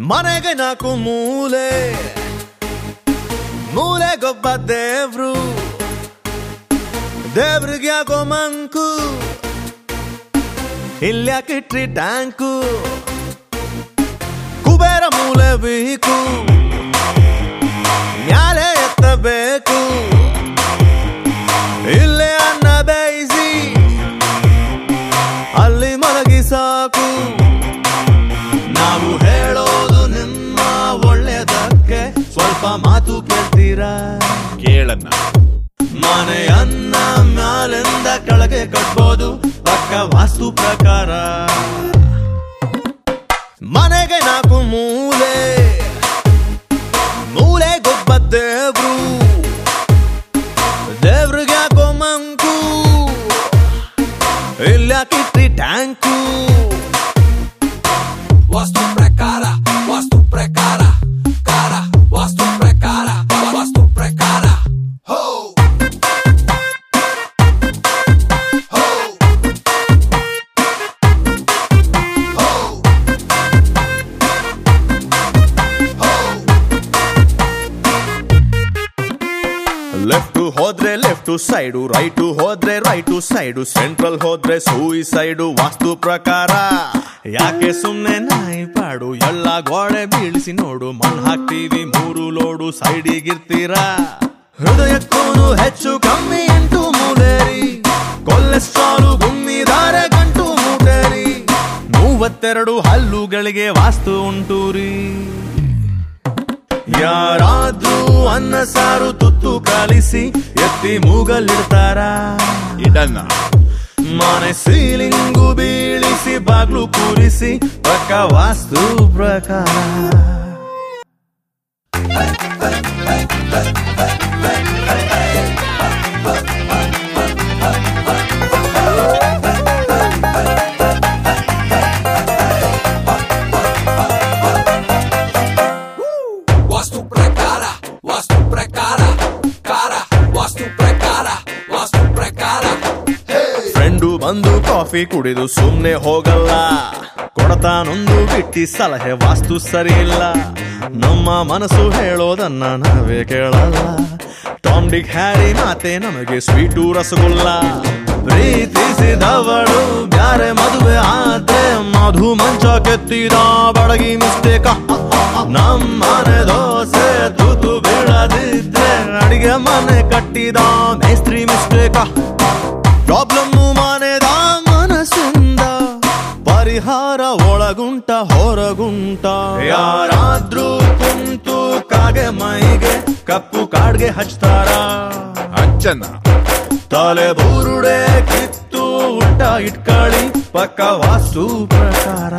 ಮನೆಗೆ ನಾಲ್ಕು ಮೂಲೆ. ಮೂಲೆಗೊಬ್ಬ ದೇವ್ರು. ದೇವ್ರಿಗೆ ಯಾಕೋ ಮಂಕು. ಇಲ್ಯಾಕಿಟ್ರಿ ಟ್ಯಾಂಕು. ಕುಬೇರ ಮೂಲೆ ಬೇಕು. ಮಾತು ಕೇಳ್ತೀರಾ? ಕೇಳನ್ನ ಮನೆಯನ್ನ ಮ್ಯಾಲಿಂದ ಕೆಳಗೆ ಕಟ್ಬೋದು ಪಕ್ಕ ವಾಸ್ತು ಪ್ರಕಾರ. ಮನೆಗೆ ನಾಲ್ಕು ಮೂಲೆ ಮೂಲೆ ಗೊಬ್ಬ ದೇವ್ರು. ದೇವ್ರಿಗೆ ಯಾಕೋ ಮಂಕು ಇಲ್ಯಾಕಿಟ್ರಿ ಟ್ಯಾಂಕು. ಲೆಫ್ಟ್ ಹೋದ್ರೆ ಲೆಫ್ಟು ಸೈಡು ರೈಟು ಹೋದ್ರೆ ರೈಟು ಸೈಡು ಸೆಂಟ್ರಲ್ ಹೋದ್ರೆ ಸೂಯಿಸೈಡು ವಾಸ್ತು ಪ್ರಕಾರ. ಯಾಕೆ ಸುಮ್ನೆ ನಾಯಿ ಪಾಡು, ಎಲ್ಲ ಗೋಡೆ ಬೀಳಿಸಿ ನೋಡು, ಮಣ್ಣು ಹಾಕ್ತೀವಿ, ಮೂರು ಲೋಡು ಸೈಡಿಗಿರ್ತೀರಾ ಹೃದಯಕ್ಕೂನು ಹೆಚ್ಚು ಕಮ್ಮಿ ಎಂಟು ಮೂಲೇರಿ, ಕೊಲೆಸ್ಟ್ರಾಲು ಗುಮ್ಮಿದಾರೆ ಗಂಟು ಮೂಟೇರಿ, ಮೂವತ್ತೆರಡು ಹಲ್ಲುಗಳಿಗೆ ವಾಸ್ತು ಉಂಟು ರೀ ಯಾರಾದ್ರೂ ಅನ್ನ ಸಾರು ತುತ್ತು ಕಲಿಸಿ ಎತ್ತಿ ಮೂಗಲ್ಲಿಡ್ತಾರ. ಇದನ್ನ ಮನೆ ಸೀಲಿಂಗು ಬೀಳಿಸಿ ಬಾಗ್ಲು ಕೂರಿಸಿ ಪಕ್ಕ ವಾಸ್ತು ಪ್ರಕಾರ. ಬಂದು ಕಾಫಿ ಕುಡಿದು ಸುಮ್ಮನೆ ಹೋಗಲ್ಲ. ಕೊಡತಾನೊಂದು ಬಿಟ್ಟಿ ಸಲಹೆ ವಾಸ್ತು ಸರಿಯಿಲ್ಲ. ನಮ್ಮ ಮನಸ್ಸು ಹೇಳೋದನ್ನ ನಾವೇ ಕೇಳಲ್ಲ. ಟಾಮ್ಡಿಗ್ ಹ್ಯಾರಿ ಮಾತೆ ನಮಗೆ ಸ್ವೀಟು ರಸಗುಲ್ಲ ಪ್ರೀತಿಸಿದವಳು ಬ್ಯಾರೆ ಮದುವೆ ಆದ್ರೆ ಮಧು ಮಂಚ ಕೆತ್ತಿದ ಬಡಗಿ ಮಿಸ್ಟೇಕ. ನಮ್ಮನೆ ದೋಸೆ ತೂತು ಬೀಳದಿದ್ರೆ ಅಡಿಗೆ ಮನೆ ಕಟ್ಟಿದ ಮೇಸ್ತ್ರಿ ಮಿಸ್ಟೇಕ. ಒಳಗುಂಟ ಹೊರಗುಂಟ. ಯಾರಾದ್ರೂ ಕುಂತು ಕಾಗೆ ಮೈಗೆ ಕಪ್ಪು ಕಾಡ್ಗೆ ಹಚ್ತಾರ. ಅಚ್ಚನ್ನ. ತಲೆ ಬೂರುಡೆ ಕಿತ್ತು ಉಲ್ಟ ಇಟ್ಕಳಿ ಪಕ್ಕ ವಾಸ್ತು ಪ್ರಕಾರ.